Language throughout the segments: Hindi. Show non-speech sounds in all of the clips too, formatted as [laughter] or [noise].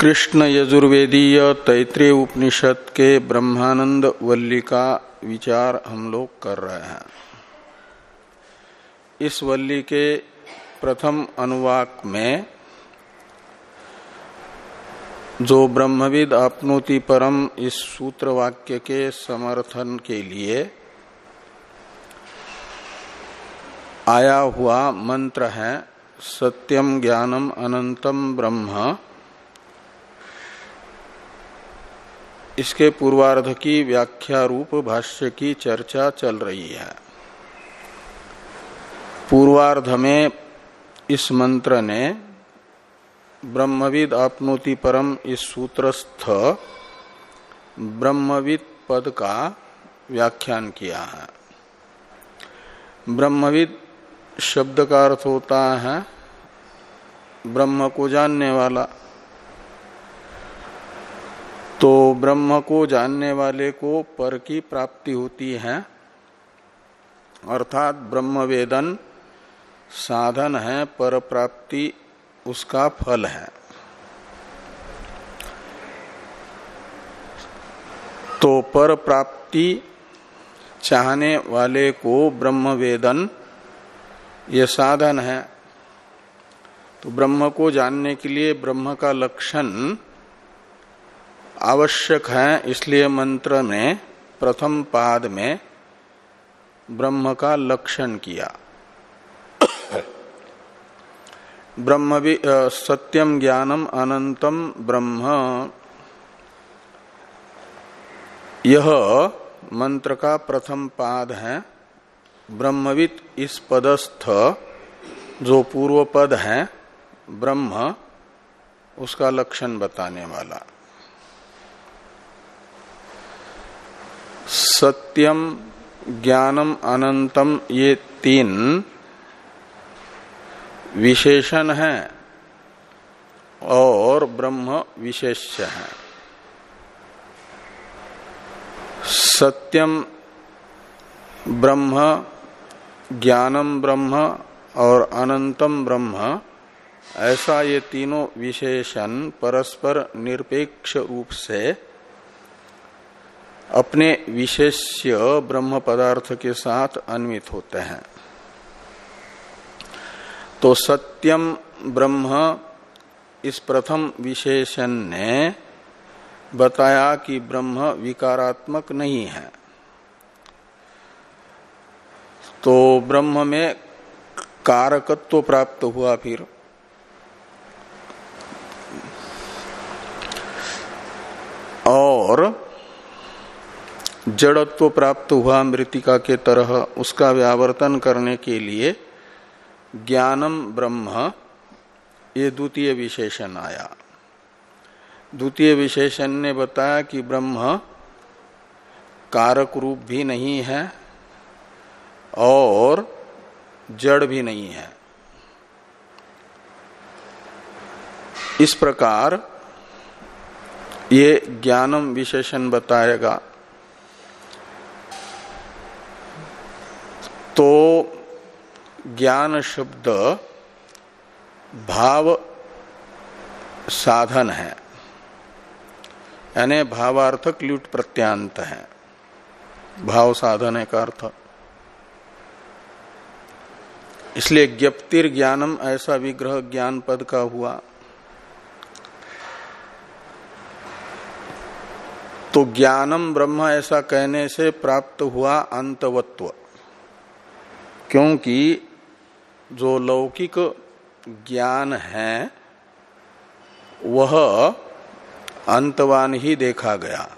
कृष्ण यजुर्वेदीय तैतृय उपनिषद के ब्रह्मानंद वल्ली का विचार हम लोग कर रहे हैं। इस वल्ली के प्रथम अनुवाक में जो ब्रह्मविद आपनोति परम इस सूत्र वाक्य के समर्थन के लिए आया हुआ मंत्र है, सत्यम ज्ञानम अनंतम ब्रह्म। इसके पूर्वार्ध की व्याख्या रूप भाष्य की चर्चा चल रही है। पूर्वार्ध में इस मंत्र ने ब्रह्मविद आपनोति परम इस सूत्रस्थ ब्रह्मविद पद का व्याख्यान किया है। ब्रह्मविद शब्द का अर्थ होता है ब्रह्म को जानने वाला। तो ब्रह्म को जानने वाले को पर की प्राप्ति होती है। अर्थात ब्रह्म वेदन साधन है, पर प्राप्ति उसका फल है। तो पर प्राप्ति चाहने वाले को ब्रह्म वेदन ये साधन है। तो ब्रह्म को जानने के लिए ब्रह्म का लक्षण आवश्यक है इसलिए मंत्र में, प्रथम पाद में, ब्रह्म का लक्षण किया। [coughs] ब्रह्म भी सत्यम ज्ञानम अनंतम ब्रह्म। यह मंत्र का प्रथम पाद है। ब्रह्मविद इस पदस्थ, जो पूर्व पद है, ब्रह्म, उसका लक्षण बताने वाला। सत्यम ज्ञानम अनंतम ये तीन विशेषण है और ब्रह्म विशेष्य है। सत्यम ब्रह्म, ज्ञानम ब्रह्म और अनंतम ब्रह्म, ऐसा ये तीनों विशेषण परस्पर निरपेक्ष रूप से अपने विशेष्य ब्रह्म पदार्थ के साथ अन्वित होते हैं। तो सत्यम ब्रह्म इस प्रथम विशेषण ने बताया कि ब्रह्म विकारात्मक नहीं है। तो ब्रह्म में कारकत्व प्राप्त हुआ फिर। और जड़त्व प्राप्त हुआ मृतिका के तरह उसका व्यावर्तन करने के लिए ज्ञानम ब्रह्म, ये द्वितीय विशेषण आया। द्वितीय विशेषण ने बताया कि ब्रह्म कारक रूप भी नहीं है और जड़ भी नहीं है। इस प्रकार ये ज्ञानम विशेषण बताएगा। तो ज्ञान शब्द भाव साधन है। यानी भावार्थक ल्यूट प्रत्यांत है। भाव साधन है का अर्थ? इसलिए ज्ञप्तिर ज्ञानम ऐसा विग्रह ज्ञान पद का हुआ। तो ज्ञानम ब्रह्म ऐसा कहने से प्राप्त हुआ अंतवत्व। क्योंकि जो लौकिक ज्ञान है, वह अंतवान ही देखा गया।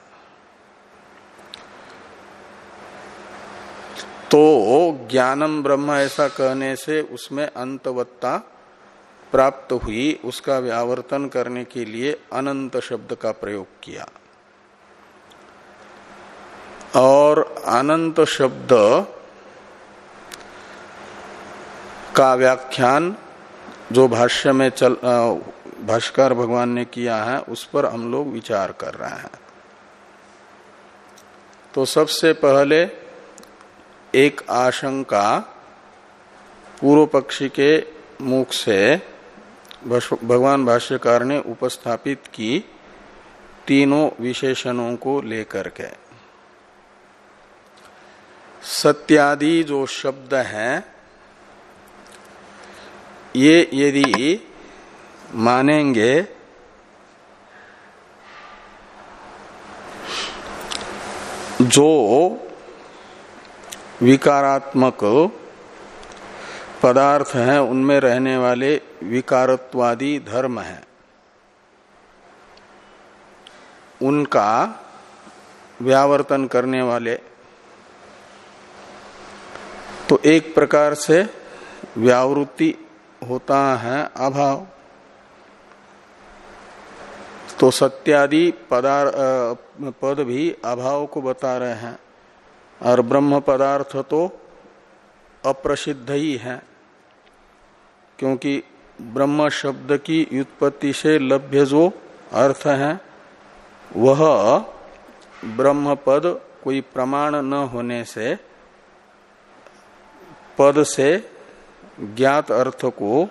तो ज्ञानम ब्रह्म ऐसा कहने से उसमें अंतवत्ता प्राप्त हुई, उसका व्यावर्तन करने के लिए अनंत शब्द का प्रयोग किया। और अनंत शब्द का व्याख्यान जो भाष्य में चल भाष्कर भगवान ने किया है, उस पर हम लोग विचार कर रहे हैं। तो सबसे पहले एक आशंका पूर्व पक्षी के मुख से भगवान भाष्यकार ने उपस्थापित की तीनों विशेषणों को लेकर के। सत्यादि जो शब्द हैं ये यदि मानेंगे, जो विकारात्मक पदार्थ हैं, उनमें रहने वाले विकारत्वादी धर्म हैं, उनका व्यावर्तन करने वाले तो एक प्रकार से व्यावृत्ति होता है अभाव। तो सत्यादि पदार्थ पद भी अभाव को बता रहे हैं। और ब्रह्म पदार्थ तो अप्रसिद्ध ही है, क्योंकि ब्रह्म शब्द की व्युत्पत्ति से लभ्य जो अर्थ है, वह ब्रह्म पद कोई प्रमाण न होने से, पद से ज्ञात अर्थ को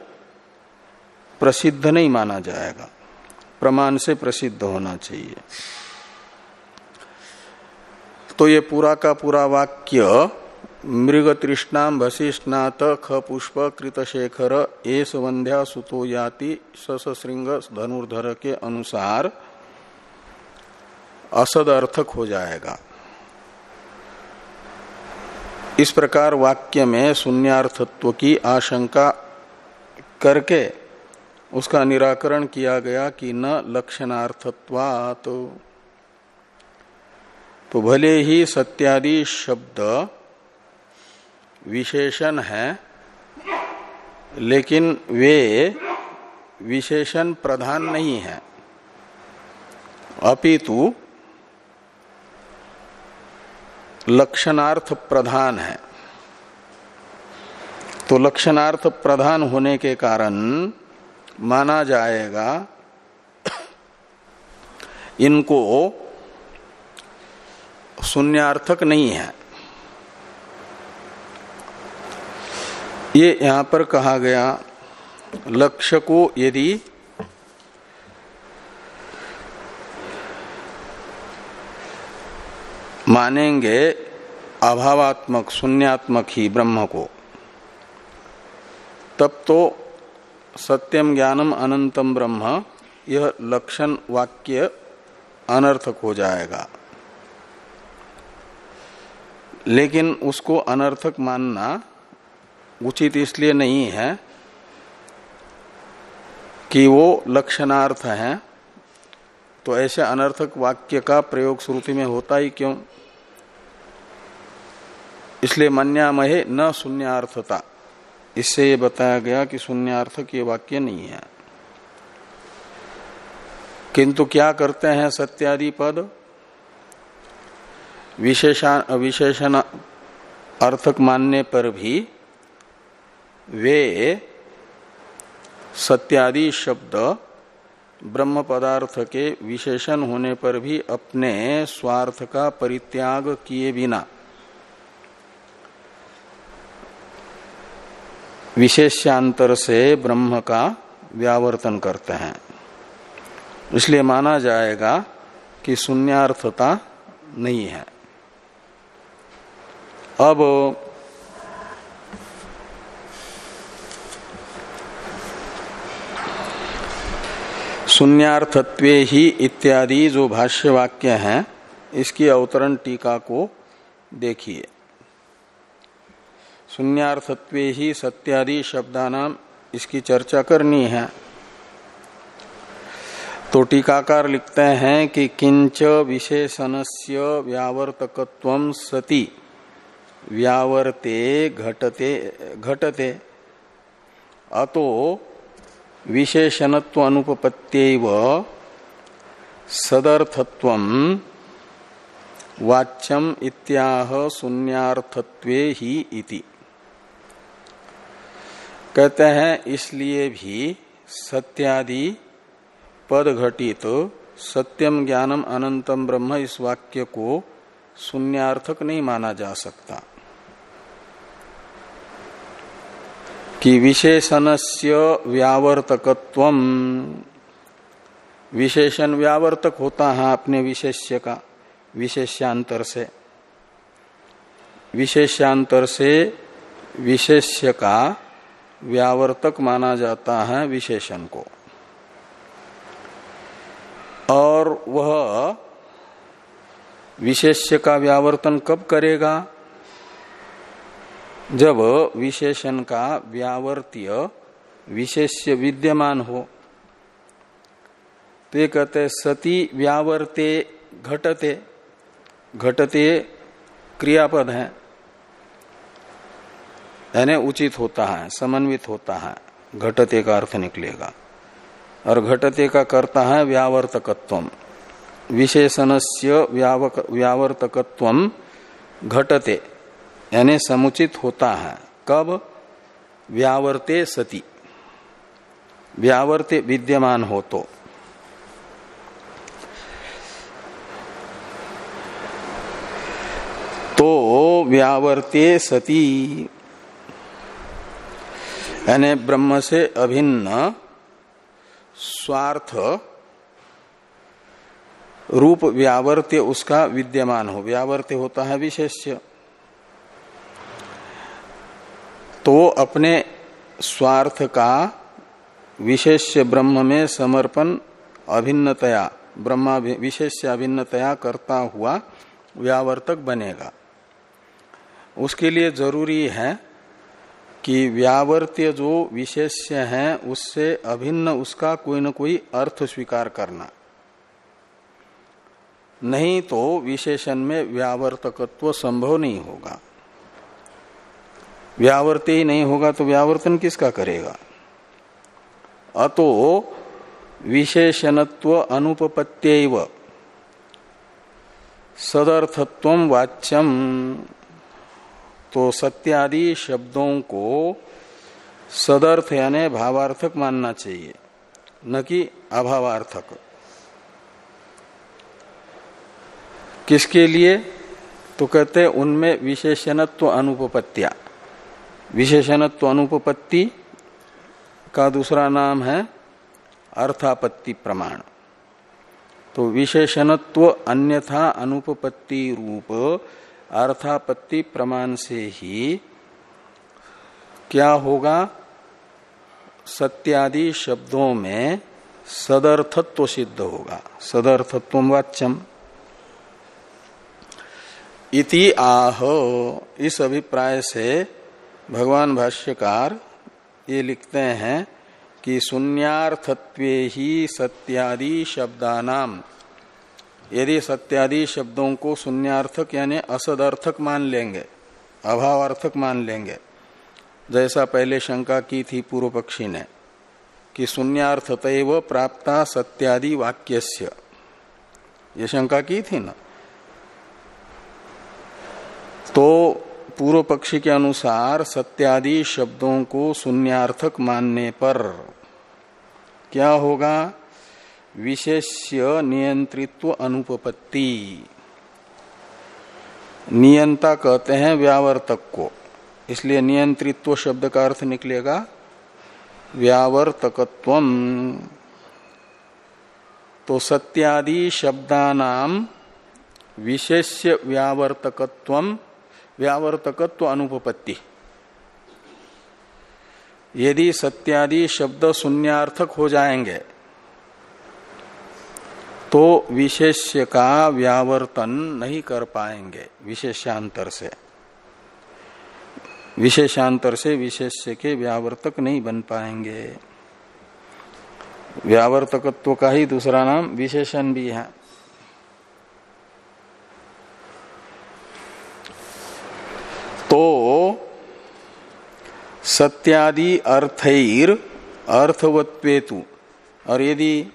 प्रसिद्ध नहीं माना जाएगा। प्रमाण से प्रसिद्ध होना चाहिए। तो ये पूरा का पूरा वाक्य मृग तृष्णाम भसिष्णात ख पुष्प कृतशेखर एस वंध्या सुतो याति ससृंग धनुर्धर के अनुसार असद अर्थक हो जाएगा। इस प्रकार वाक्य में शून्यार्थत्व की आशंका करके उसका निराकरण किया गया कि न लक्षणार्थत्वात्। तो भले ही सत्यादि शब्द विशेषण है, लेकिन वे विशेषण प्रधान नहीं है। अपितु लक्षणार्थ प्रधान है। तो लक्षणार्थ प्रधान होने के कारण माना जाएगा, इनको शून्यार्थक नहीं है। ये यहाँ पर कहा गया, लक्ष्य को यदि मानेंगे अभावात्मक, शून्यात्मक ही ब्रह्म को। तब तो सत्यम ज्ञानम अनंतम ब्रह्म, यह लक्षण वाक्य अनर्थक हो जाएगा। लेकिन उसको अनर्थक मानना उचित इसलिए नहीं है कि वो लक्षणार्थ है। तो ऐसे अनर्थक वाक्य का प्रयोग श्रुति में होता ही क्यों? इसलिए मन्यामहे न शून्यार्थता। इससे ये बताया गया कि शून्यार्थक ये वाक्य नहीं है। किंतु क्या करते हैं सत्यादि पद? विशेषण विशेषण अर्थक मानने पर भी वे सत्यादि शब्द ब्रह्म पदार्थ के विशेषण होने पर भी अपने स्वार्थ का परित्याग किए बिना। विशेषांतर से ब्रह्म का व्यावर्तन करते हैं। इसलिए माना जाएगा कि शून्यार्थता नहीं है। अब शून्यार्थत्व ही इत्यादि जो भाष्य वाक्य हैं, इसकी अवतरण टीका को देखिए। शून्यार्थत्व ही सत्यादि शब्दानाम इसकी चर्चा करनी है। तो टीकाकार लिखते हैं कि किंच विशेषणस्य व्यावर्तकत्व सती। व्यावर्ते घटते घटते। अतो विशेषणत्व अनुपत्त्यव सदर्थत्व वाच्यम इत्याह शून्यार्थत्वे ही इति। कहते हैं, इसलिए भी सत्यादि पद घटित सत्यम ज्ञानम अनंतम ब्रह्म इस वाक्य को शून्यार्थक नहीं माना जा सकता। कि विशेषणस्य व्यावर्तकत्व विशेषण व्यावर्तक होता है अपने विशेष्य का, विशेष्यांतर से। विशेष्यांतर से विशेष्य का व्यावर्तक माना जाता है विशेषण को। और वह विशेष्य का व्यावर्तन कब करेगा? जब विशेषण का व्यावर्तीय विशेष्य विद्यमान हो तो ये कहते सती व्यावर्ते घटते घटते क्रियापद है। यानी उचित होता है, समन्वित होता है, घटते का अर्थ निकलेगा। और घटते का करता है व्यावर्तकत्व विशेषण से व्यावर्तकत्व घटते। यानी समुचित होता है। कब? व्यावर्ते सती। व्यावर्ते विद्यमान हो तो। तो व्यावर्ते सती, यानी ब्रह्म से अभिन्न, स्वार्थ रूप व्यावर्त्य उसका विद्यमान हो। व्यावर्त्य होता है विशेष्य। तो अपने स्वार्थ का विशेष ब्रह्म में समर्पण अभिन्नतया ब्रह्मा विशेष अभिन्नतया करता हुआ व्यावर्तक बनेगा। उसके लिए ज़रूरी है कि व्यावर्त्य जो विशेष्य है, उससे अभिन्न उसका कोई न कोई अर्थ स्वीकार करना। नहीं तो विशेषण में व्यावर्तकत्व संभव नहीं होगा। व्यावर्ते ही नहीं होगा तो व्यावर्तन किसका करेगा? अतो विशेषणत्व अनुपत्य सदर्थत्व वाच्यम तो सत्यादि शब्दों को सदर्थ यानी भावार्थक मानना चाहिए, न कि अभावार्थक। किसके लिए? तो कहते उनमें विशेषणत्व अनुपत्या विशेषणत्व अनुपपत्ति का दूसरा नाम है अर्थापत्ति प्रमाण। तो विशेषणत्व अन्यथा अनुपपत्ति रूप अर्थापत्ति प्रमाण से ही क्या होगा? सत्यादि शब्दों में सदर्थत्व सिद्ध होगा। सदर्थत्व वाच्यम। इति आह, इस अभिप्राय से भगवान भाष्यकार ये लिखते हैं कि शून्यार्थत्व ही सत्यादि शब्दानाम। यदि सत्यादि शब्दों को शून्यार्थक यानी असदर्थक मान लेंगे, अभावार्थक मान लेंगे, जैसा पहले शंका की थी पूर्व पक्षी ने, कि शून्यार्थत प्राप्ता सत्यादि वाक्यस्य। ये शंका की थी ना? तो पूर्व पक्षी के अनुसार सत्यादि शब्दों को शून्यार्थक मानने पर क्या होगा? विशेष्य नियंत्रित्व अनुपपत्ति। नियंता कहते हैं व्यावर्तक को। इसलिए नियंत्रित्व शब्द का अर्थ निकलेगा व्यावर्तकत्व। तो सत्यादि शब्दानाम विशेष्य व्यावर्तकत्व व्यावर्तकत्व अनुपपत्ति यदि सत्यादि शब्द शून्यार्थक हो जाएँगे तो विशेष्य का व्यावर्तन नहीं कर पाएँगे विशेषांतर से। विशेषांतर से विशेष्य के व्यावर्तक नहीं बन पाएँगे। व्यावर्तकत्व का ही दूसरा नाम विशेषण भी है। तो सत्यादि अर्थर अर्थवत्वेतु और यदि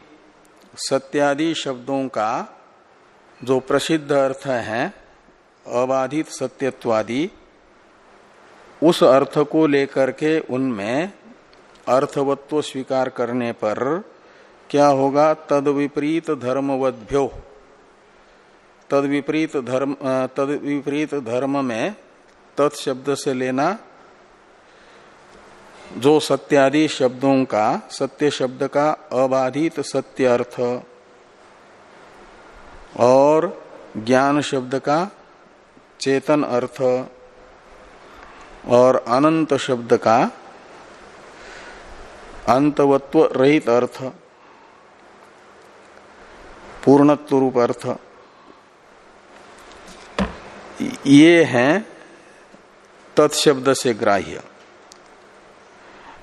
सत्यादि शब्दों का जो प्रसिद्ध अर्थ है, अबाधित सत्यत्वादि, उस अर्थ को लेकर के उनमें अर्थवत्व स्वीकार करने पर क्या होगा? तद विपरीत धर्मवद्भ्यो। तद विपरीत धर्म तद विपरीत धर्म में तत्शब्द से लेना जो सत्यादि शब्दों का, सत्य शब्द का अबाधित सत्य अर्थ और ज्ञान शब्द का चेतन अर्थ और अनंत शब्द का अंतवत्व रहित अर्थ, पूर्णत्व रूप अर्थ। ये हैं तत्शब्द से ग्राह्य।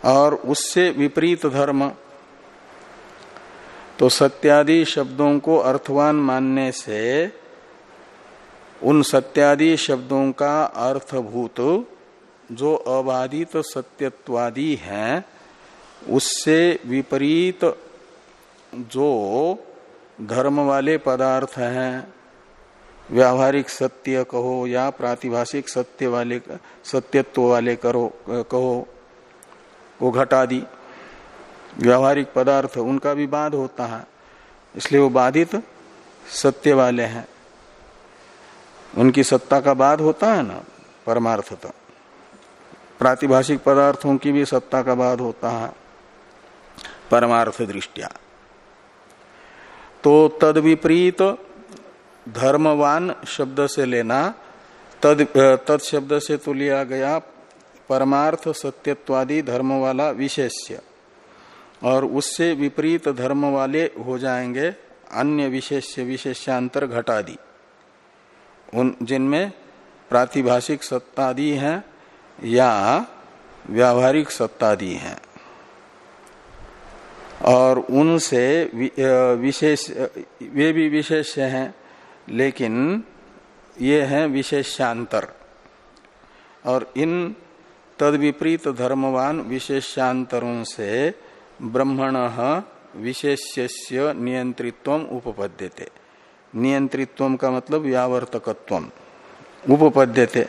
और उससे विपरीत धर्म। तो सत्यादि शब्दों को अर्थवान मानने से उन सत्यादि शब्दों का अर्थभूत जो अबाधित तो सत्यत्वादी हैं, उससे विपरीत जो धर्म वाले पदार्थ हैं। व्यावहारिक सत्य कहो या प्रातिभाषिक सत्य वाले, सत्यत्व वाले करो, कहो। वो घटा दी व्यावहारिक पदार्थ, उनका भी बाध होता है, इसलिए वो बाधित सत्य वाले हैं। उनकी सत्ता का बाध होता है ना, परमार्थता। प्रातिभाषिक पदार्थों की भी सत्ता का बाध होता है, परमार्थ दृष्टिया। तो तद विपरीत धर्मवान शब्द से लेना, तद तद शब्द से तो लिया गया परमार्थ सत्यत्वादि धर्म वाला विशेष्य। और उससे विपरीत धर्म वाले हो जाएँगे अन्य विशेष्य विशेषांतर घटादि। उन, जिनमें प्रातिभाषिक सत्तादि हैं या व्यावहारिक सत्तादि हैं। और उनसे विशेष वे भी विशेष हैं। लेकिन ये हैं विशेषांतर। और इन तद विपरीत धर्मवान विशेषांतरों से ब्रह्मण विशेष्य नियंत्रित्व उपपद्यते। नियंत्रित्व का मतलब व्यावर्तकत्व उपपद्यते।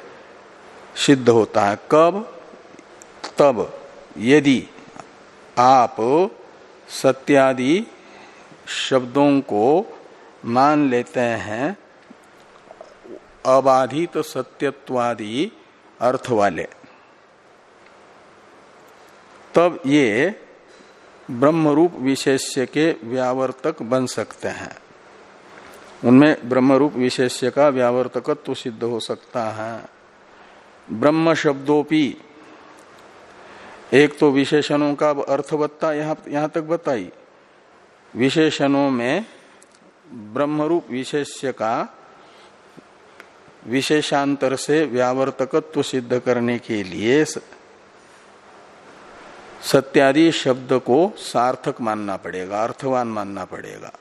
सिद्ध होता है कब? तब। यदि आप सत्यादि शब्दों को मान लेते हैं अबाधित सत्यत्वादि अर्थ वाले। तब ये ब्रह्मरूप विशेष्य के व्यावर्तक बन सकते हैं। उनमें ब्रह्मरूप विशेष्य का व्यावर्तकत्व तो सिद्ध हो सकता है। ब्रह्म शब्दोपि, एक तो विशेषणों का अर्थ बता यहाँ यहाँ तक बताई। विशेषणों में ब्रह्मरूप विशेष्य का विशेषांतर से व्यावर्तकत्व सिद्ध करने के लिए सत्यादि शब्द को सार्थक मानना पड़ेगा, अर्थवान मानना पड़ेगा।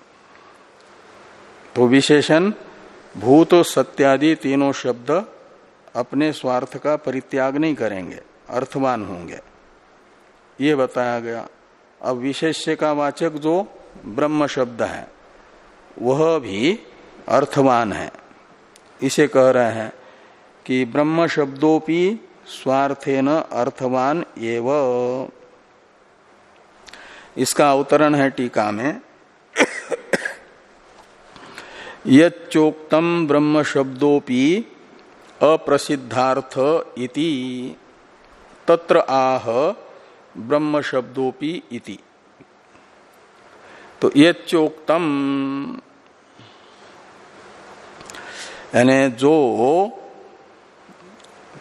तो विशेषण, भूत सत्यादि तीनों शब्द अपने स्वार्थ का परित्याग नहीं करेंगे, अर्थवान होंगे। ये बताया गया। अब विशेष्य का वाचक जो ब्रह्म शब्द है वह भी अर्थवान है। इसे कह रहे हैं कि ब्रह्म शब्दोपि स्वार्थेन अर्थवान एवं। इसका अवतरण है टीका में। योक्तम ब्रह्म शब्दोपि अप्रसिद्धार्थ इति। तत्र आह ब्रह्म शब्दोपि इति। तो योक्तम यानी जो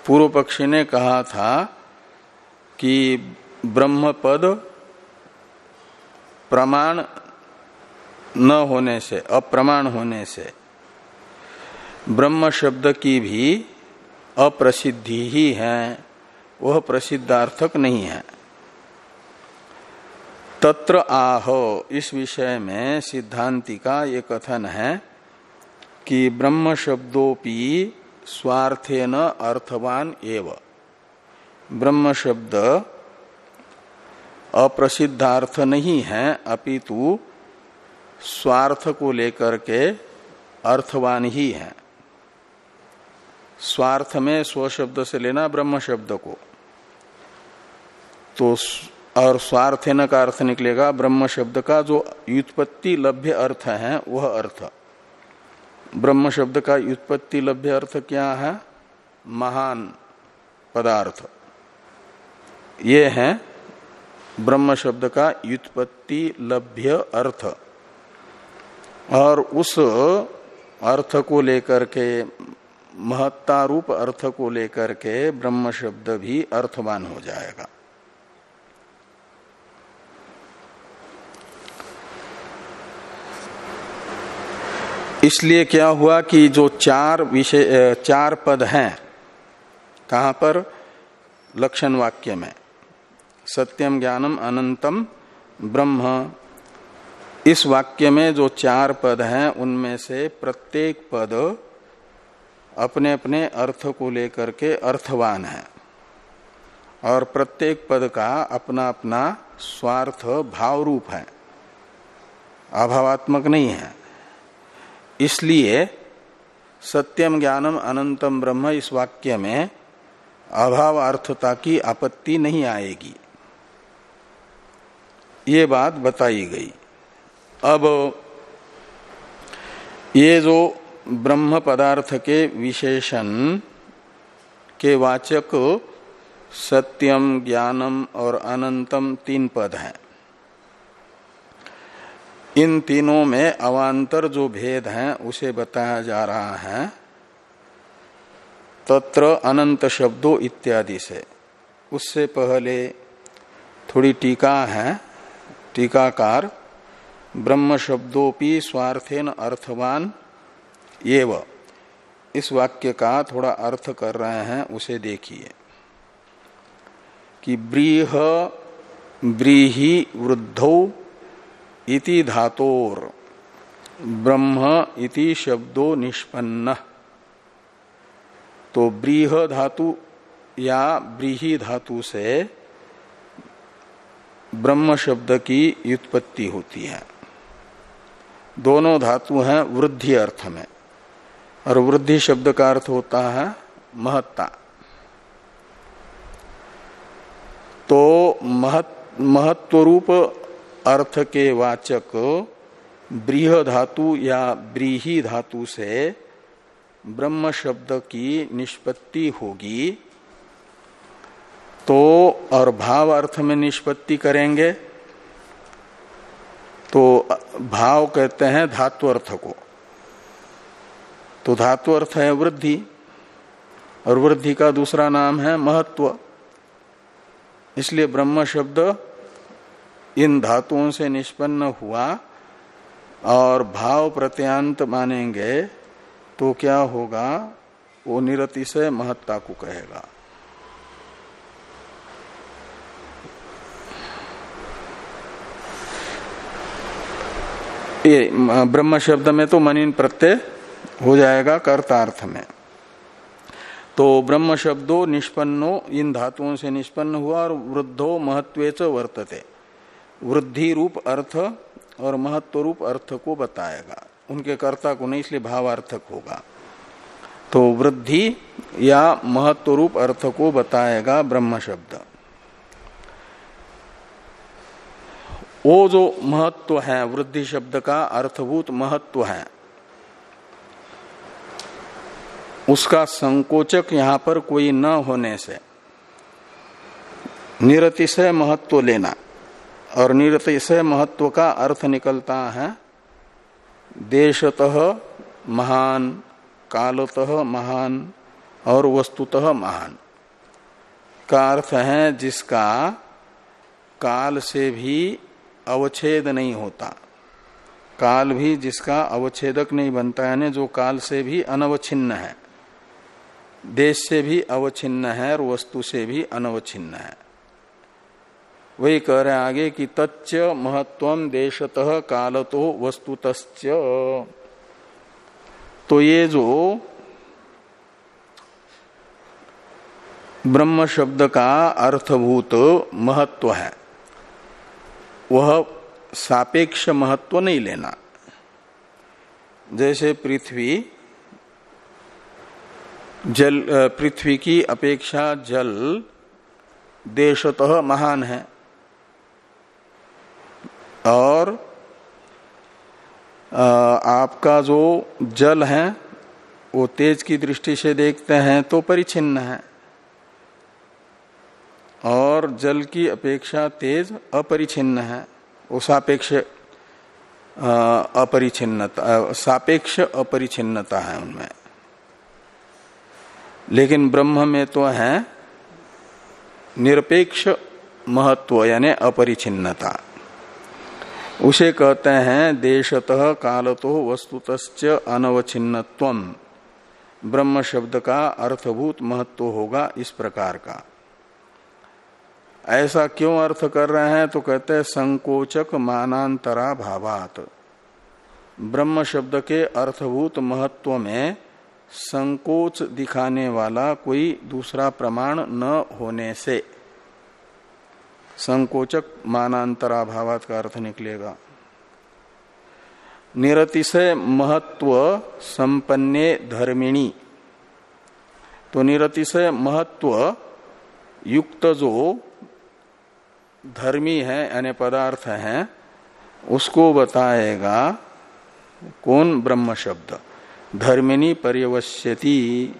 पूर्व पक्षी ने कहा था कि ब्रह्म पद प्रमाण न होने से, अप्रमाण होने से, ब्रह्म शब्द की भी अप्रसिद्धि ही है, वह प्रसिद्धार्थक नहीं है। तत्र आह। इस विषय में सिद्धांति का ये कथन है कि ब्रह्म शब्दोपि स्वार्थेन अर्थवान एव। ब्रह्म शब्द अप्रसिद्धार्थ नहीं है, अपितु स्वार्थ को लेकर के अर्थवान ही है। स्वार्थ में स्व शब्द से लेना ब्रह्म शब्द को। तो और स्वार्थेन का अर्थ निकलेगा, ब्रह्म शब्द का जो युत्पत्ति लभ्य अर्थ है, वह अर्थ। ब्रह्म शब्द का युत्पत्ति लभ्य अर्थ क्या है? महान पदार्थ। ये है ब्रह्म शब्द का व्युत्पत्ति लभ्य अर्थ। और उस अर्थ को लेकर के महत्ता रूप अर्थ को लेकर के ब्रह्म शब्द भी अर्थवान हो जाएगा। इसलिए क्या हुआ कि जो चार विषय चार पद हैं, कहाँ पर? लक्षण वाक्य में। सत्यम ज्ञानम अनंतम ब्रह्म। इस वाक्य में जो चार पद हैं, उनमें से प्रत्येक पद अपने अपने अर्थ को लेकर के अर्थवान है। और प्रत्येक पद का अपना अपना स्वार्थ भाव रूप है। अभावात्मक नहीं है। इसलिए सत्यम ज्ञानम अनंतम ब्रह्म इस वाक्य में अभाव अर्थता की आपत्ति नहीं आएगी। ये बात बताई गई। अब ये जो ब्रह्म पदार्थ के विशेषण के वाचक सत्यम ज्ञानम और अनंतम तीन पद हैं। इन तीनों में अवान्तर जो भेद हैं, उसे बताया जा रहा है। तत्र अनंत शब्दों इत्यादि से। उससे पहले थोड़ी टीका है। टीकाकार, ब्रह्म शब्दोपि स्वार्थेन अर्थवान एव। इस वाक्य का थोड़ा अर्थ कर रहे हैं, उसे देखिए। कि ब्रीह, ब्रीही, वृद्धौ इति धातोर। ब्रह्म इति शब्दो निष्पन्न। तो ब्रीह धातु या ब्रीही धातु से ब्रह्म शब्द की उत्पत्ति होती है। दोनों धातु हैं वृद्धि अर्थ में। और वृद्धि शब्द का अर्थ होता है महत्ता। तो महत महत्व रूप अर्थ के वाचक ब्रीह धातु या ब्रीही धातु से ब्रह्म शब्द की निष्पत्ति होगी तो और भाव अर्थ में निष्पत्ति करेंगे। तो भाव कहते हैं धातु अर्थ को। तो धातु अर्थ है वृद्धि, और वृद्धि का दूसरा नाम है महत्व। इसलिए ब्रह्म शब्द इन धातुओं से निष्पन्न हुआ और भाव प्रत्यांत मानेंगे तो क्या होगा? वो निरति से महत्ता को कहेगा। ये ब्रह्म शब्द में तो मनिन प्रत्यय हो जाएगा कर्तार्थ में। तो ब्रह्म शब्दों निष्पन्नो, इन धातुओं से निष्पन्न हुआ और वृद्धो महत्व वर्तते। वृद्धि रूप अर्थ और महत्व रूप अर्थ को बताएगा। उनके कर्ता को नहीं, इसलिए भावार्थक होगा। तो वृद्धि या महत्व रूप अर्थ को बताएगा ब्रह्म शब्द। वो जो महत्व है, वृद्धि शब्द का अर्थभूत महत्व है, उसका संकोचक यहाँ पर कोई न होने से, निरतिशय महत्व लेना। और निरतिशय महत्व का अर्थ निकलता है। देशतः महान, कालतः महान और वस्तुतः महान। का अर्थ है जिसका काल से भी अवच्छेद नहीं होता। काल भी जिसका अवच्छेदक नहीं बनता, यानी जो काल से भी अनवच्छिन्न है। देश से भी अवच्छिन्न है और वस्तु से भी अनवच्छिन्न है। वही कह रहे हैं आगे कि तच्च महत्व देशतः कालतो वस्तुत तो ये जो ब्रह्म शब्द का अर्थभूत महत्व है, वह सापेक्ष महत्व नहीं लेना। जैसे पृथ्वी, जल पृथ्वी की अपेक्षा जल देशतः महान है। और आपका जो जल है, वो तेज की दृष्टि से देखते हैं तो परिचिन्न है। और जल की अपेक्षा तेज अपरिछिन्न है। वो सापेक्ष अपरिछिन्नता सापेक्ष अपरिछिन्नता है उनमें। लेकिन ब्रह्म में तो है निरपेक्ष महत्व, यानी अपरिछिन्नता उसे कहते हैं, देशतः कालतो वस्तुत अनवच्छिन्नत्व। ब्रह्म शब्द का अर्थभूत महत्व होगा इस प्रकार का। ऐसा क्यों अर्थ कर रहे हैं? तो कहते हैं, संकोचक मानांतरा भावात। ब्रह्म शब्द के अर्थभूत महत्व में संकोच दिखाने वाला कोई दूसरा प्रमाण न होने से। संकोचक मानांतरा भावात का अर्थ निकलेगा। निरतिशय महत्व संपन्ने धर्मिणी। तो निरतिशय महत्व युक्त जो धर्मी है, यानी पदार्थ है, उसको बताएगा कौन ब्रह्म शब्द? धर्मिणी पर्यवश्यति।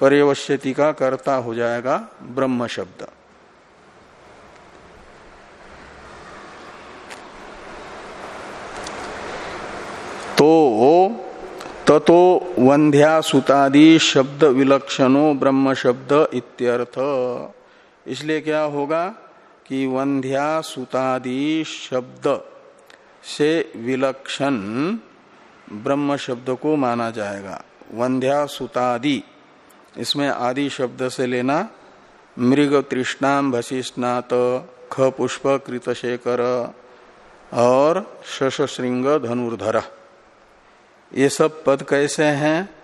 पर्यवश्यति का कर्ता हो जाएगा ब्रह्म शब्द। तो ततो वंध्या सुतादि शब्द विलक्षणो ब्रह्म शब्द इत्यर्थ। इसलिए क्या होगा कि वंध्या सुतादि शब्द से विलक्षण ब्रह्म शब्द को माना जाएगा। वंध्या सुतादि इसमें आदि शब्द से लेना, मृग तृष्णाम भसिष्णात, ख पुष्प कृतशेखर और शश श्रृंग धनुर्धर। ये सब पद कैसे हैं?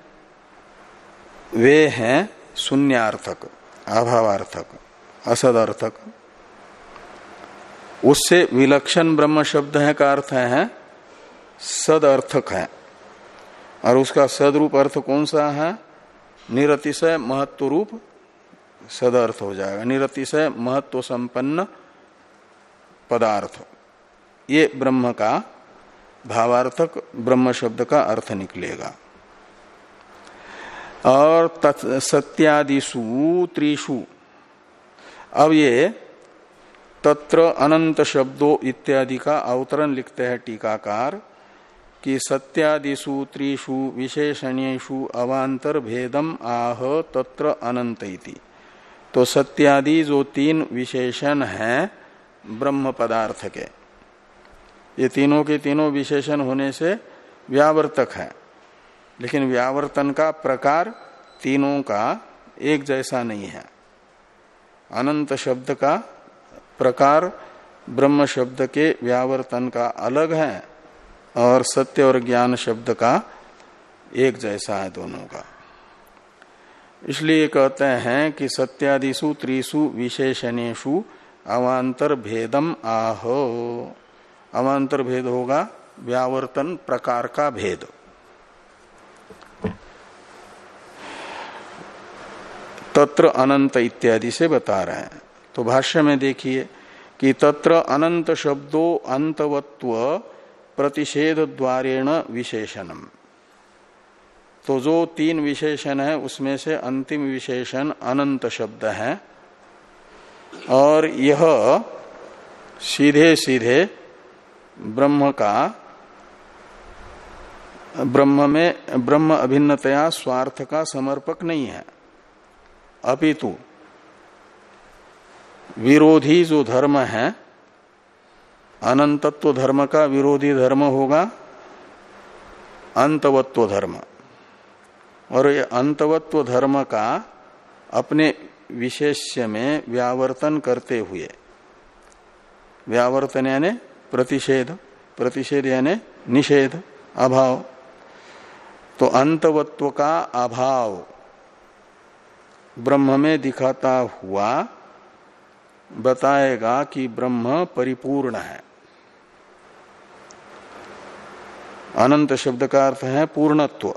वे हैं शून्यार्थक, अभावार्थक, असदर्थक। उससे विलक्षण ब्रह्म शब्द है का अर्थ है सद अर्थक है। और उसका सदरूप अर्थ कौन सा है? निरतिशय महत्व रूप सदर्थ हो जाएगा। निरतिशय महत्व संपन्न पदार्थ। ये ब्रह्म का भावार्थक ब्रह्म शब्द का अर्थ निकलेगा। और सत्यादिशु त्रिशु अब ये तत्र अनंत शब्दों इत्यादि का अवतरण लिखते हैं टीकाकार कि सत्यादिशु त्रिषु विशेषणेशु अवांतर भेदम आह तत्र अनंत इति। तो सत्यादि जो तीन विशेषण हैं ब्रह्म पदार्थ के। ये तीनों के तीनों विशेषण होने से व्यावर्तक है। लेकिन व्यावर्तन का प्रकार तीनों का एक जैसा नहीं है। अनंत शब्द का प्रकार ब्रह्म शब्द के व्यावर्तन का अलग है और सत्य और ज्ञान शब्द का एक जैसा है दोनों का। इसलिए कहते हैं कि सत्यादिशु त्रिशु विशेषणेशु अवांतर भेदम आहो। अवांतर भेद होगा, व्यावर्तन प्रकार का भेद। तत्र अनंत इत्यादि से बता रहे हैं। तो भाष्य में देखिए कि तत्र अनंत शब्दो अंतवत्व प्रतिषेध द्वारेण विशेषणम। तो जो तीन विशेषण है, उसमें से अंतिम विशेषण अनंत शब्द है। और यह सीधे सीधे ब्रह्म का, ब्रह्म में, ब्रह्म अभिन्नतया स्वार्थ का समर्पक नहीं है। अपितु, विरोधी जो धर्म है, अनंतत्व धर्म का विरोधी धर्म होगा, अंतवत्व धर्म। और ये अंतवत्व धर्म का अपने विशेष्य में व्यावर्तन करते हुए, व्यावर्तन यानी प्रतिषेध प्रतिषेध यानी निषेध, अभाव। तो अंतवत्व का अभाव ब्रह्म में दिखाता हुआ बताएगा कि ब्रह्म परिपूर्ण है। अनंत शब्द का अर्थ है पूर्णत्व।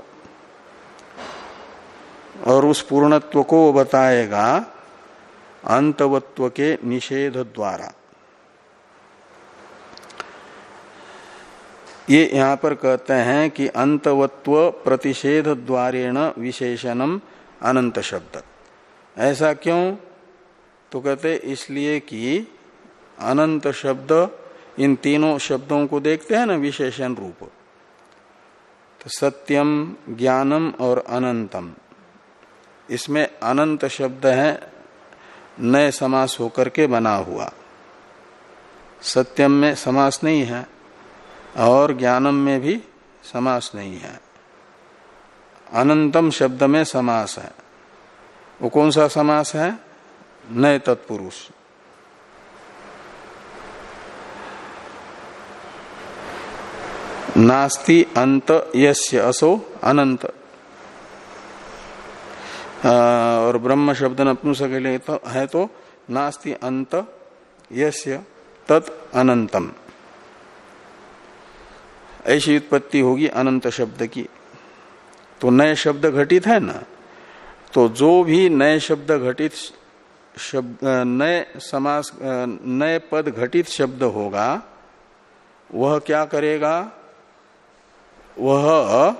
और उस पूर्णत्व को बताएगा अंतवत्व के निषेध द्वारा। ये यहाँ पर कहते हैं कि अंतवत्व प्रतिषेध द्वारेण विशेषणम अनंत शब्द। ऐसा क्यों? तो कहते इसलिए कि अनंत शब्द, इन तीनों शब्दों को देखते हैं ना, विशेषण रूप। तो सत्यम, ज्ञानम और अनंतम। इसमें अनंत शब्द है, नए समास होकर के बना हुआ। सत्यम में समास नहीं है। और ज्ञानम में भी समास नहीं है। अनंतम शब्द में समास है। वो कौन सा समास है? नए तत्पुरुष। नास्ति अंत यस्य असो अनंत। और ब्रह्म शब्द नपुंसक तो है तो नास्ति अंत यस्य तत् अनंतम। ऐसी उत्पत्ति होगी अनंत शब्द की। तो नए शब्द घटित है ना? तो जो भी नए शब्द घटित शब्द नए समास नए पद घटित शब्द होगा, वह क्या करेगा? वह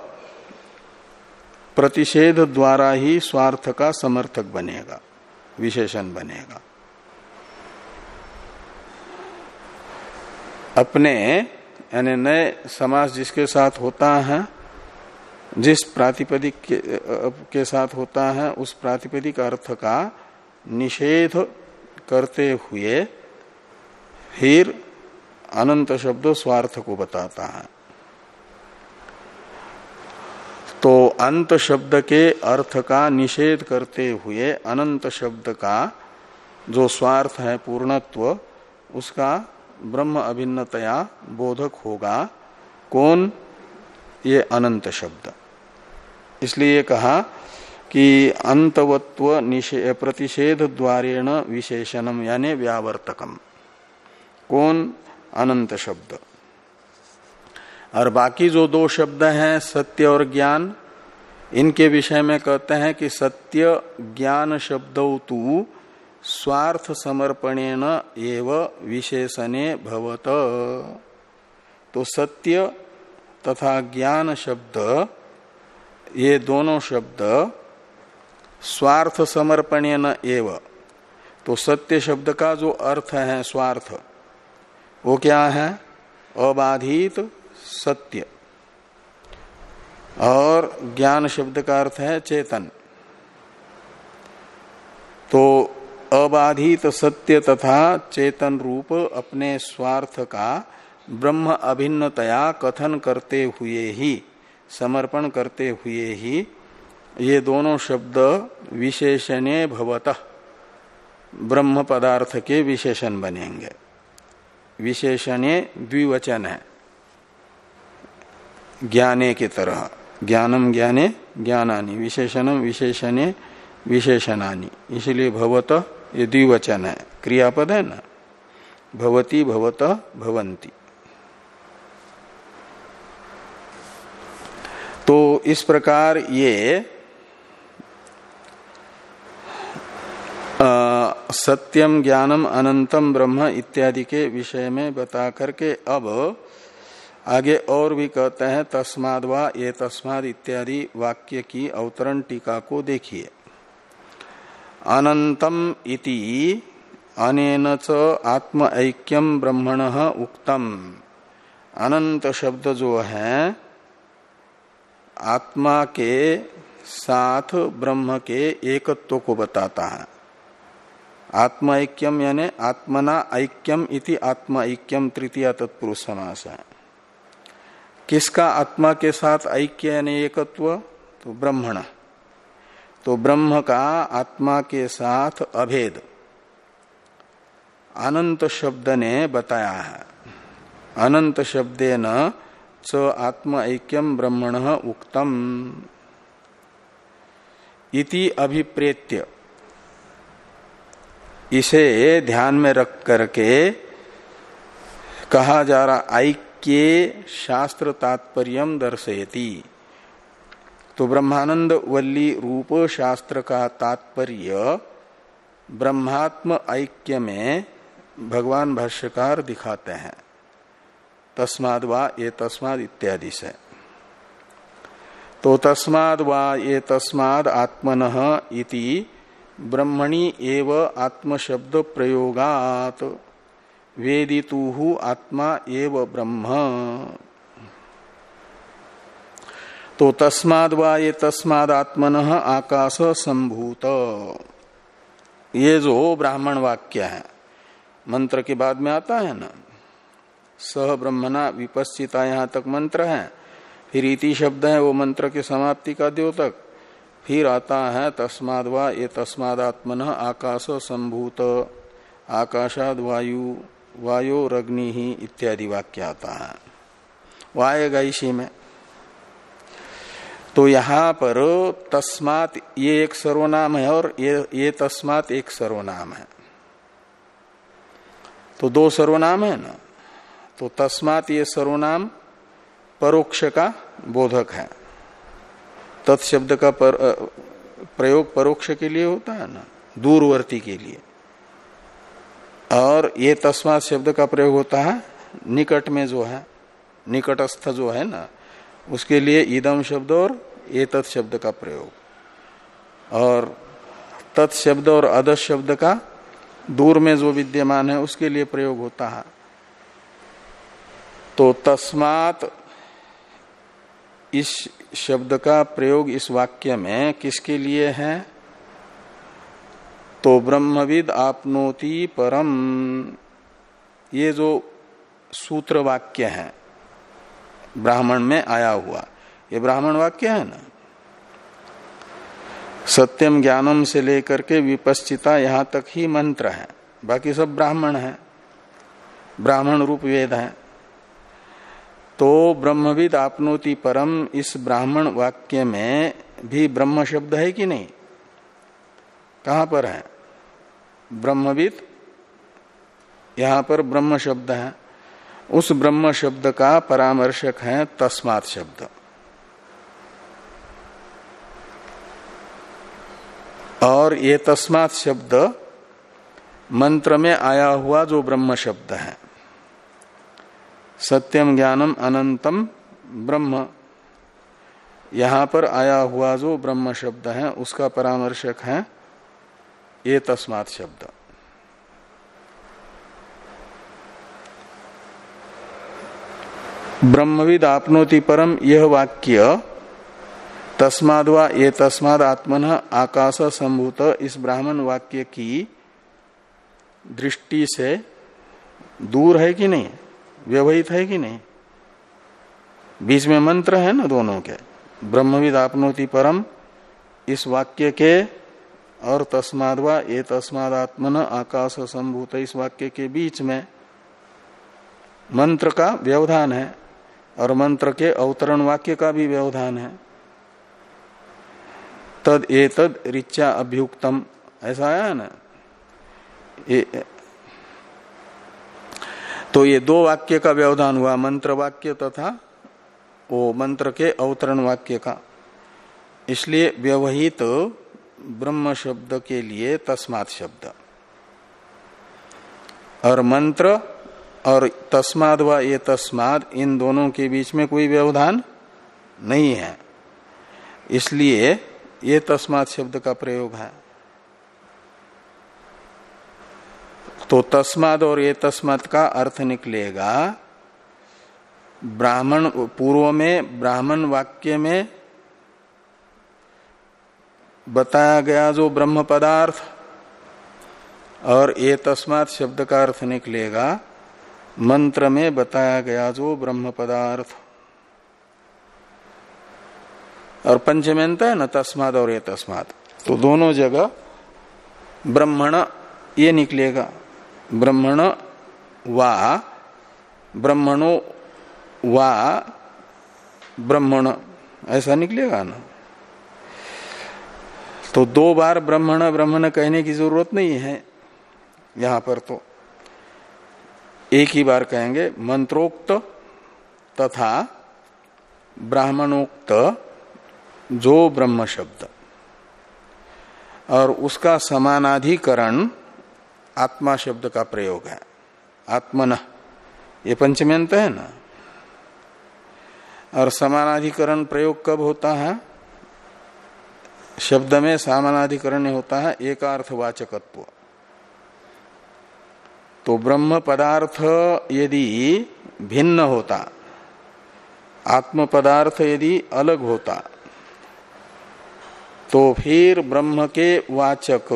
प्रतिषेध द्वारा ही स्वार्थ का समर्थक बनेगा, विशेषण बनेगा। अपने यानी नए समास जिसके साथ होता है जिस प्रातिपदिक के, के साथ होता है उस प्रातिपदिक अर्थ का निषेध करते हुए फिर अनंत शब्द स्वार्थ को बताता है। तो अंत शब्द के अर्थ का निषेध करते हुए अनंत शब्द का जो स्वार्थ है पूर्णत्व उसका ब्रह्म अभिन्नतया बोधक होगा, कौन? ये अनंत शब्द। इसलिए कहा कि अंतवत्व प्रतिषेध द्वारेण विशेषणम यानी व्यावर्तकम। कौन? अनंत शब्द। और बाकी जो दो शब्द हैं, सत्य और ज्ञान, इनके विषय में कहते हैं कि सत्य ज्ञान शब्द तू स्वार्थ समर्पणेन एव विशेषणे भवत। तो सत्य तथा ज्ञान शब्द, ये दोनों शब्द स्वार्थ समर्पणेन एव। तो सत्य शब्द का जो अर्थ है स्वार्थ, वो क्या है? अबाधित सत्य। और ज्ञान शब्द का अर्थ है चेतन। तो अबाधित सत्य तथा चेतन रूप अपने स्वार्थ का ब्रह्म अभिन्नतया कथन करते हुए ही, समर्पण करते हुए ही, ये दोनों शब्द विशेषणे भवत। ब्रह्म पदार्थ के विशेषण बनेंगे। विशेषणे द्विवचन है। ज्ञाने के तरह। ज्ञानम ज्ञाने, ज्ञानानि। विशेषणम विशेषणे, विशेषणानि। इसलिए भवत ये द्विवचन है। क्रियापद है ना? भवती भवत भवंती। तो इस प्रकार ये आ, सत्यम ज्ञानम अनंतम ब्रह्म इत्यादि के विषय में बता करके अब आगे और भी कहते हैं तस्माद व ये तस्माद इत्यादि वाक्य की अवतरण टीका को देखिए। अनंतम इति अनेन च आत्म ऐक्यम ब्रह्मण उक्तम। अनंत शब्द जो है, आत्मा के साथ ब्रह्म के एकत्व को बताता है। आत्मा ऐक्यम यानी आत्मना ऐक्यम इति आत्मा ऐक्यम तृतीय तत्पुरुष समास है। किसका आत्मा के साथ ऐक्य यानी एकत्व? तो ब्रह्मण। तो ब्रह्म का आत्मा के साथ अभेद। अनंत शब्द ने बताया है। अनंत शब्दे न च आत्म ऐक्यम ब्रह्मण उक्तम। इति अभिप्रेत्य। इसे ध्यान में रख करके कहा जा रहा, ऐक्य शास्त्र तात्पर्य दर्शयती। तो ब्रह्मानंद वल्ली रूप शास्त्र का तात्पर्य ब्रह्मात्म ऐक्य में भगवान भाष्यकार दिखाते हैं। तस्माद वा ये तस्माद इत्यादि से। तो तस्माद वा ये तस्माद आत्मन इति ब्रह्मणि एव आत्मशब्द प्रयोगात। वेदितु आत्मा एव ब्रह्म। तो तस्माद वा ये तस्माद आत्मन आकाश संभूत ये जो ब्राह्मण वाक्य है, मंत्र के बाद में आता है ना? सह ब्रह्मणा विपश्चिता यहाँ तक मंत्र है। फिर इति शब्द है वो मंत्र के समाप्ति का द्योतक फिर आता है तस्माद वा ये तस्माद आत्मन आकाश संभूत आकाशाद वायु वायो रग्नि ही इत्यादि वाक्य आता है। वायगा इसी में। तो यहाँ पर तस्मात ये एक सर्वनाम है और ये ये तस्मात एक सर्वनाम है। तो दो सर्वनाम है ना? तो तस्मात ये सर्वनाम परोक्ष का बोधक है। तत्शब्द का पर, प्रयोग परोक्ष के लिए होता है ना? दूरवर्ती के लिए। और ये तस्मात शब्द का प्रयोग होता है निकट में जो है निकटस्थ जो है ना? उसके लिए ईदम शब्द और ये शब्द का प्रयोग। और तत्शब्द और अदस शब्द का दूर में जो विद्यमान है, उसके लिए प्रयोग होता है। तो तस्मात इस शब्द का प्रयोग इस वाक्य में किसके लिए है? तो ब्रह्मविद आपनोति परम। ये जो सूत्र वाक्य है ब्राह्मण में आया हुआ। ये ब्राह्मण वाक्य है ना? सत्यम ज्ञानम से लेकर के विपश्चिता यहाँ तक ही मंत्र है। बाकी सब ब्राह्मण है। ब्राह्मण रूप वेद है। तो ब्रह्मविद आपनोति परम इस ब्राह्मण वाक्य में भी ब्रह्म शब्द है कि नहीं? कहाँ पर है? ब्रह्मविद? यहाँ पर ब्रह्म शब्द है। उस ब्रह्म शब्द का परामर्शक है तस्मात शब्द। और ये तस्मात शब्द मंत्र में आया हुआ जो ब्रह्म शब्द है। सत्यम ज्ञानम अनंतम ब्रह्म। यहाँ पर आया हुआ जो ब्रह्म शब्द है, उसका परामर्शक है ये तस्मात शब्द। ब्रह्मविद आपनोति परम यह वाक्य, तस्माद वा ये तस्माद आत्मन आकाश संभूत इस ब्राह्मण वाक्य की दृष्टि से दूर है कि नहीं? व्यवहित है कि नहीं? बीच में मंत्र है ना दोनों के? ब्रह्मविद आपनोति परम इस वाक्य के और तस्माद वा ये तस्माद आत्मन आकाश संभूत इस वाक्य के बीच में मंत्र का व्यवधान है। और मंत्र के अवतरण वाक्य का भी व्यवधान है। तद ए तद ऋचा अभ्युक्तम। ऐसा आया है ना? ये तो ये दो वाक्य का व्यवधान हुआ, मंत्र वाक्य तथा वो मंत्र के अवतरण वाक्य का। इसलिए व्यवहित तो ब्रह्म शब्द के लिए तस्मात शब्द। और मंत्र और तस्माद व ये तस्माद, इन दोनों के बीच में कोई व्यवधान नहीं है। इसलिए ये तस्मात शब्द का प्रयोग है। तो तस्माद और ये तस्मात का अर्थ निकलेगा, ब्राह्मण, पूर्व में, ब्राह्मण वाक्य में बताया गया जो ब्रह्म पदार्थ और ये तस्मात शब्द का अर्थ निकलेगा मंत्र में बताया गया जो ब्रह्म पदार्थ। और पंचमेंत है न तस्माद और ये तस्माद। तो दोनों जगह ब्रह्मण ये निकलेगा। ब्रह्मण वा, ब्रह्मणो वा, ब्रह्मण। ऐसा निकलेगा ना? तो दो बार ब्रह्मण ब्रह्मण कहने की ज़रूरत नहीं है यहाँ पर तो। एक ही बार कहेंगे, मंत्रोक्त तथा ब्राह्मणोक्त, जो ब्रह्म शब्द। और उसका समानाधिकरण आत्मा शब्द का प्रयोग है। आत्मन, ये पंचम्यंत है ना? और समानाधिकरण प्रयोग कब होता है? शब्द में समानाधिकरण होता है, एकार्थवाचकत्व। तो ब्रह्म पदार्थ यदि भिन्न होता, आत्म पदार्थ यदि अलग होता तो फिर ब्रह्म के वाचक,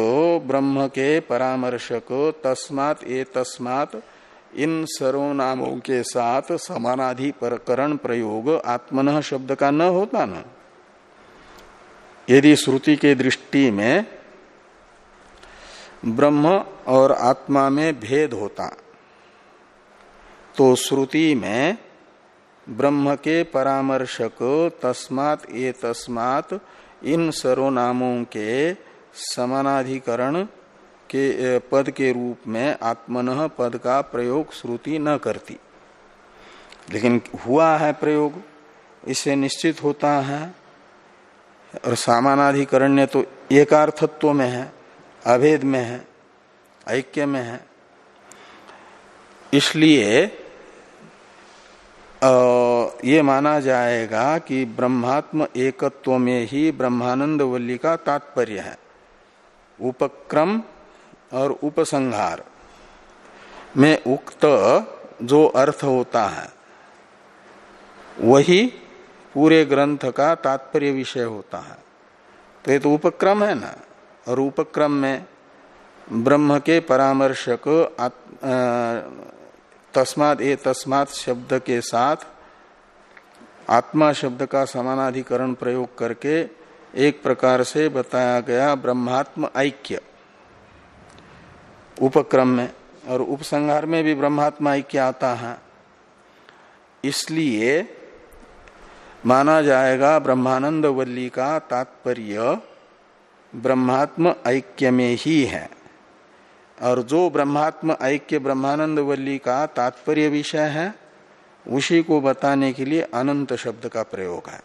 ब्रह्म के परामर्शक, तस्मात ए तस्मात, इन सर्वनामों के साथ समानाधि समानाधिकरण प्रयोग आत्मन शब्द का न होता न। यदि श्रुति के दृष्टि में ब्रह्म और आत्मा में भेद होता। तो श्रुति में, ब्रह्म के परामर्शक तस्मात ये तस्मात इन सर्वनामों के समानाधिकरण के पद के रूप में आत्मन पद का प्रयोग श्रुति न करती। लेकिन हुआ है प्रयोग इससे निश्चित होता है। और सामानाधिकरण्य तो एकार्थत्व में है। अभेद में है, ऐक्य में है। इसलिए ये माना जाएगा कि ब्रह्मात्म एकत्व में ही ब्रह्मानंद वल्ली का तात्पर्य है। उपक्रम और उपसंहार में उक्त जो अर्थ होता है, वही पूरे ग्रंथ का तात्पर्य विषय होता है। तो ये तो उपक्रम है ना। और उपक्रम में ब्रह्म के परामर्शक तस्मात ए तस्मात शब्द के साथ आत्मा शब्द का समानाधिकरण प्रयोग करके एक प्रकार से बताया गया ब्रह्मात्म ऐक्य। उपक्रम में और उपसंहार में भी ब्रह्मात्मा ऐक्य आता है। इसलिए माना जाएगा ब्रह्मानंद वल्ली का तात्पर्य ब्रह्मात्म ऐक्य में ही है। और जो ब्रह्मात्म ऐक्य ब्रह्मानंद वल्ली का तात्पर्य विषय है, उसी को बताने के लिए अनंत शब्द का प्रयोग है।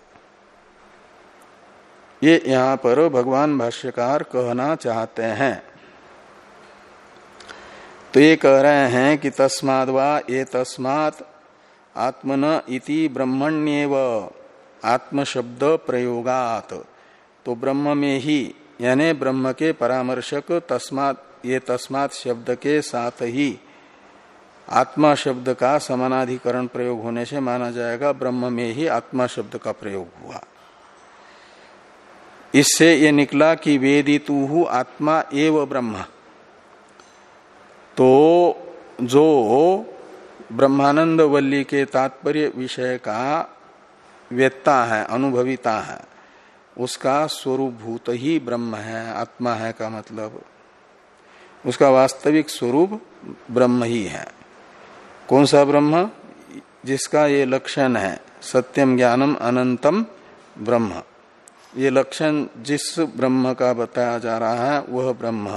ये यहाँ पर भगवान भाष्यकार कहना चाहते हैं। तो ये कह रहे हैं कि तस्माद वा ये तस्मात आत्मन इति आत्म शब्द प्रयोगात। तो ब्रह्म में ही यानी ब्रह्म के परामर्शक तस्मात, ये तस्मात शब्द के साथ ही आत्मा शब्द का समानाधिकरण प्रयोग होने से माना जाएगा ब्रह्म में ही आत्मा शब्द का प्रयोग हुआ। इससे ये निकला कि वेदितु आत्मा एव ब्रह्म। तो जो ब्रह्मानंद वल्ली के तात्पर्य विषय का व्यक्ता है, अनुभविता है उसका स्वरूप भूत ही ब्रह्म है, आत्मा है का मतलब। उसका वास्तविक स्वरूप ब्रह्म ही है। कौन सा ब्रह्म? जिसका ये लक्षण है, सत्यम ज्ञानम अनंतम ब्रह्म। ये लक्षण जिस ब्रह्म का बताया जा रहा है, वह ब्रह्म।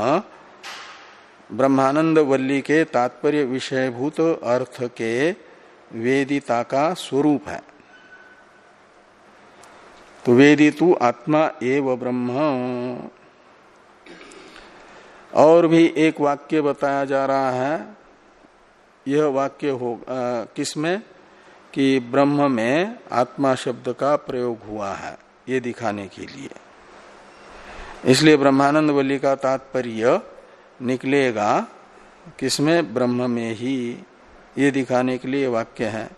ब्रह्मानंद वल्ली के तात्पर्य विषयभूत अर्थ के वेदिता का स्वरूप है। तो वेदितु आत्मा एव ब्रह्म। और भी एक वाक्य बताया जा रहा है, यह वाक्य हो किसमें? कि ब्रह्म में आत्मा शब्द का प्रयोग हुआ है, ये दिखाने के लिए। इसलिए ब्रह्मानंद वल्ली का तात्पर्य निकलेगा, किसमें? ब्रह्म में ही। ये दिखाने के लिए वाक्य है।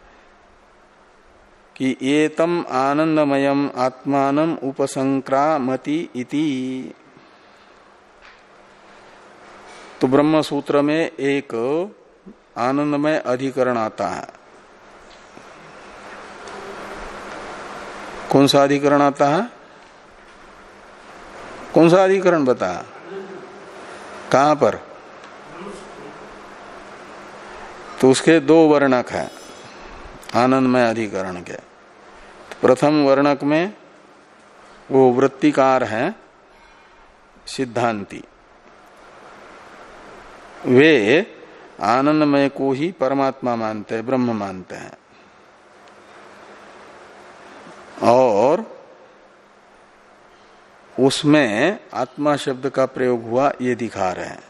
कि एतम आनंदमयम आत्मान उपसंक्रामति इति। तो ब्रह्म सूत्र में एक आनंदमय अधिकरण आता है। कौन सा अधिकरण आता है? कौन सा अधिकरण बता? कहाँ पर? तो उसके दो वर्णक है आनंदमय अधिकरण के। प्रथम वर्णक में वो वृत्तिकार है, सिद्धांति। वे आनंदमय को ही परमात्मा मानते हैं, ब्रह्म मानते हैं। और उसमें आत्मा शब्द का प्रयोग हुआ, ये दिखा रहे हैं।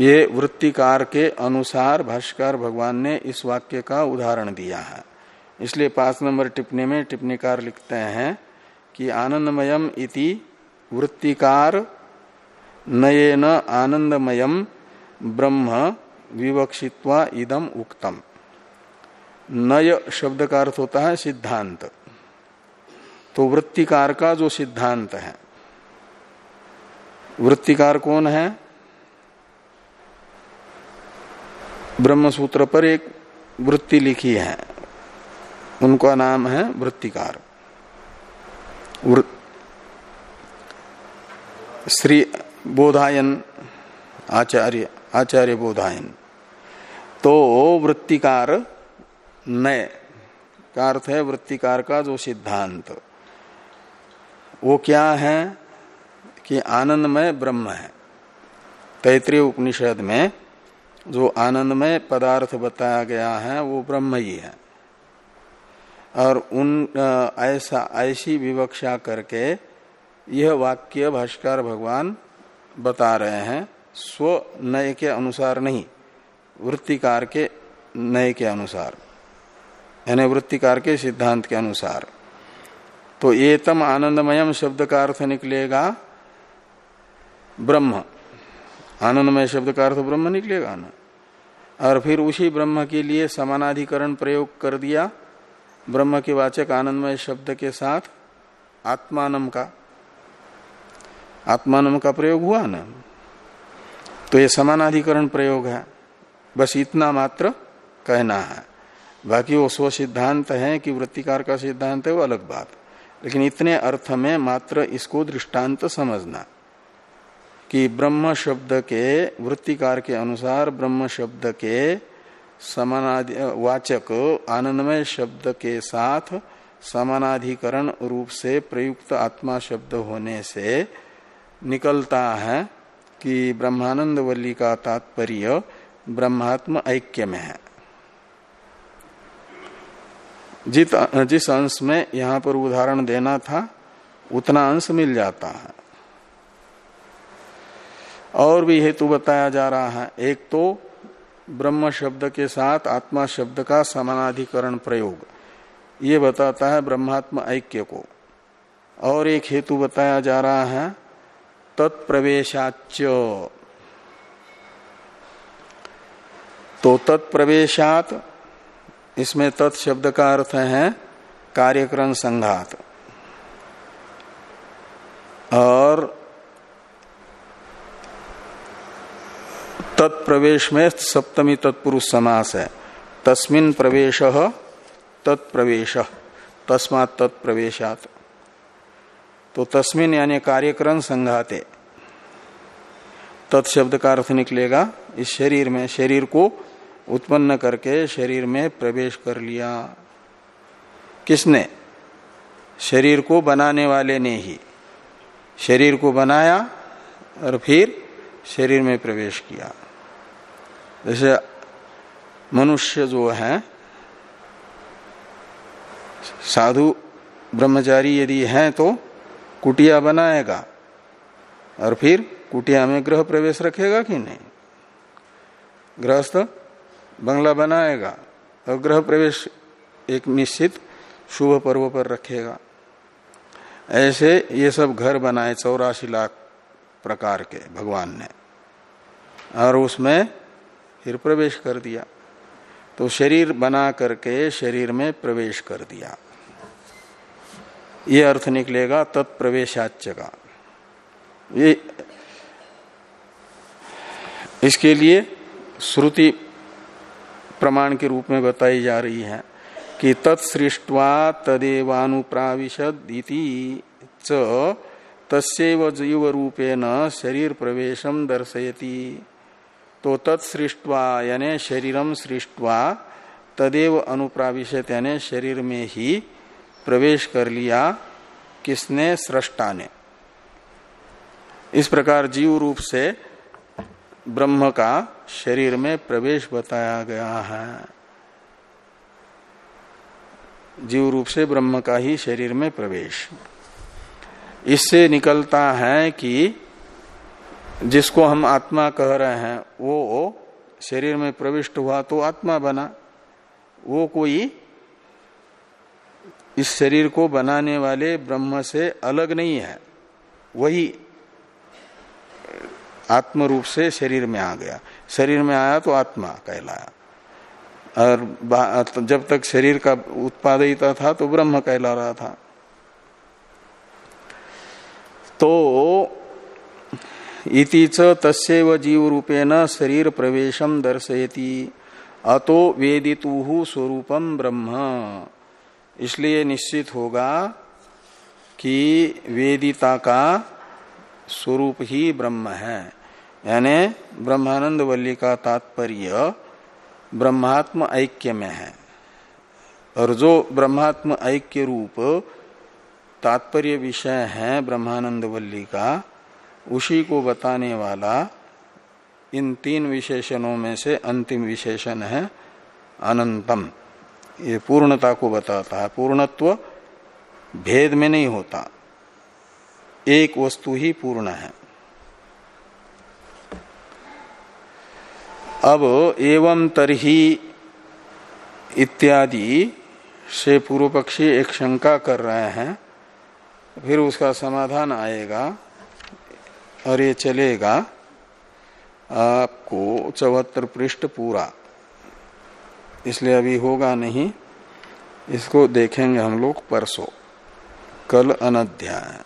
ये वृत्तिकार के अनुसार भाष्कर भगवान ने इस वाक्य का उदाहरण दिया है। इसलिए पाँच नंबर टिप्पणी में टिप्पणीकार लिखते हैं कि आनंदमयम इति वृत्तिकार नयेन आनंदमयम ब्रह्म विवक्षित्वा इदम उक्तम। नय शब्द का अर्थ होता है सिद्धांत। तो वृत्तिकार का जो सिद्धांत है। वृत्तिकार कौन है? ब्रह्म सूत्र पर एक वृत्ति लिखी है। उनका नाम है वृत्तिकार। श्री बोधायन आचार्य आचार्य बोधायन। तो वृत्तिकार नय का अर्थ है वृत्तिकार का जो सिद्धांत। वो क्या है कि आनंदमय ब्रह्म है। तैतृय उपनिषद में जो आनंदमय पदार्थ बताया गया है, वो ब्रह्म ही है। और उन ऐसा, ऐसी विवक्षा करके यह वाक्य भाष्कर भगवान बता रहे हैं। स्व नय के अनुसार नहीं, वृत्तिकार के नय के अनुसार, यानी वृत्तिकार के सिद्धांत के अनुसार। तो एतम आनंदमयम शब्द का अर्थ निकलेगा, ब्रह्म। आनंदमय शब्द का अर्थ ब्रह्म निकलेगा ना? और फिर उसी ब्रह्म के लिए समानाधिकरण प्रयोग कर दिया ब्रह्म के वाचक आनंदमय शब्द के साथ आत्मानम का आत्मानम का प्रयोग हुआ ना? तो ये समानाधिकरण प्रयोग है। बस इतना मात्र कहना है। बाकी वो स्व सिद्धांत है कि वृत्तिकार का सिद्धांत है, वो अलग बात। लेकिन इतने अर्थ में मात्र इसको दृष्टांत समझना। कि ब्रह्म शब्द के, वृत्तिकार के अनुसार ब्रह्म शब्द के समानादि वाचक आनंदमय शब्द के साथ समानाधिकरण रूप से प्रयुक्त आत्मा शब्द होने से निकलता है कि ब्रह्मानंद वल्ली का तात्पर्य ब्रह्मात्म ऐक्य में है। जित, जिस अंश में यहाँ पर उदाहरण देना था, उतना अंश मिल जाता है। और भी हेतु बताया जा रहा है, एक तो ब्रह्म शब्द के साथ आत्मा शब्द का समानाधिकरण प्रयोग। ये बताता है ब्रह्मात्म ऐक्य को। और एक हेतु बताया जा रहा है तत्प्रवेशाच तो तत्प्रवेशात, इसमें तत्शब्द का अर्थ है कार्यक्रम संघात। और तत्प्रवेश में सप्तमी तत्पुरुष समास है। तस्मिन प्रवेश तत्प्रवेश। तस्मात तत्प्रवेशात। तो तस्मिन यानी कार्यक्रम संघाते। तत्शब्द का अर्थ निकलेगा, इस शरीर में, शरीर को उत्पन्न करके शरीर में प्रवेश कर लिया। किसने? शरीर को बनाने वाले ने ही। शरीर को बनाया और फिर शरीर में प्रवेश किया। जैसे मनुष्य जो है, साधु, ब्रह्मचारी यदि है तो कुटिया बनाएगा और फिर कुटिया में ग्रह प्रवेश रखेगा कि नहीं? गृहस्थ बंगला बनाएगा और ग्रह प्रवेश एक निश्चित शुभ पर्व पर रखेगा। ऐसे ये सब घर बनाए चौरासी लाख प्रकार के भगवान ने। और उसमें फिर प्रवेश कर दिया। तो शरीर बना करके शरीर में प्रवेश कर दिया। ये अर्थ निकलेगा तत्प्रवेशाच्य का ये इसके लिए श्रुति प्रमाण के रूप में बताई जा रही है कि तत्सृष्टवा तदेवानुप्राविशद च तस्व जीव रूपेण शरीर प्रवेशम दर्शयती। तो तत्सृष्टवा यानी शरीरम सृष्टवा, तदेव अनुप्राविशत, यानी शरीर में ही प्रवेश कर लिया किसने? सृष्टा ने इस प्रकार जीव रूप से ब्रह्म का शरीर में प्रवेश बताया गया है। जीव रूप से ब्रह्म का ही शरीर में प्रवेश। इससे निकलता है कि जिसको हम आत्मा कह रहे हैं, वो शरीर में प्रविष्ट हुआ तो आत्मा बना। वो कोई इस शरीर को बनाने वाले ब्रह्म से अलग नहीं है। वही आत्म रूप से शरीर में आ गया। शरीर में आया तो आत्मा कहलाया। और जब तक शरीर का उत्पादिता था तो ब्रह्म कहला रहा था। तो इति तस्व जीव रूपेण शरीर प्रवेशम दर्शयति। अतो वेदितु स्वरूपम ब्रह्म। इसलिए निश्चित होगा कि वेदिता का स्वरूप ही ब्रह्म है। यानी ब्रह्मानंद वल्ली का तात्पर्य ब्रह्मात्म ऐक्य में है। और जो ब्रह्मात्म ऐक्य रूप तात्पर्य विषय है ब्रह्मानंद वल्ली का उसी को बताने वाला इन तीन विशेषणों में से अंतिम विशेषण है अनंतम। ये पूर्णता को बताता है। पूर्णत्व भेद में नहीं होता। एक वस्तु ही पूर्ण है। अब एवं तरही इत्यादि से पूर्व पक्षी एक शंका कर रहे हैं, फिर उसका समाधान आएगा। और ये चलेगा आपको चौहत्तर पृष्ठ पूरा। इसलिए अभी होगा नहीं, इसको देखेंगे हम लोग परसों, कल अनध्याय।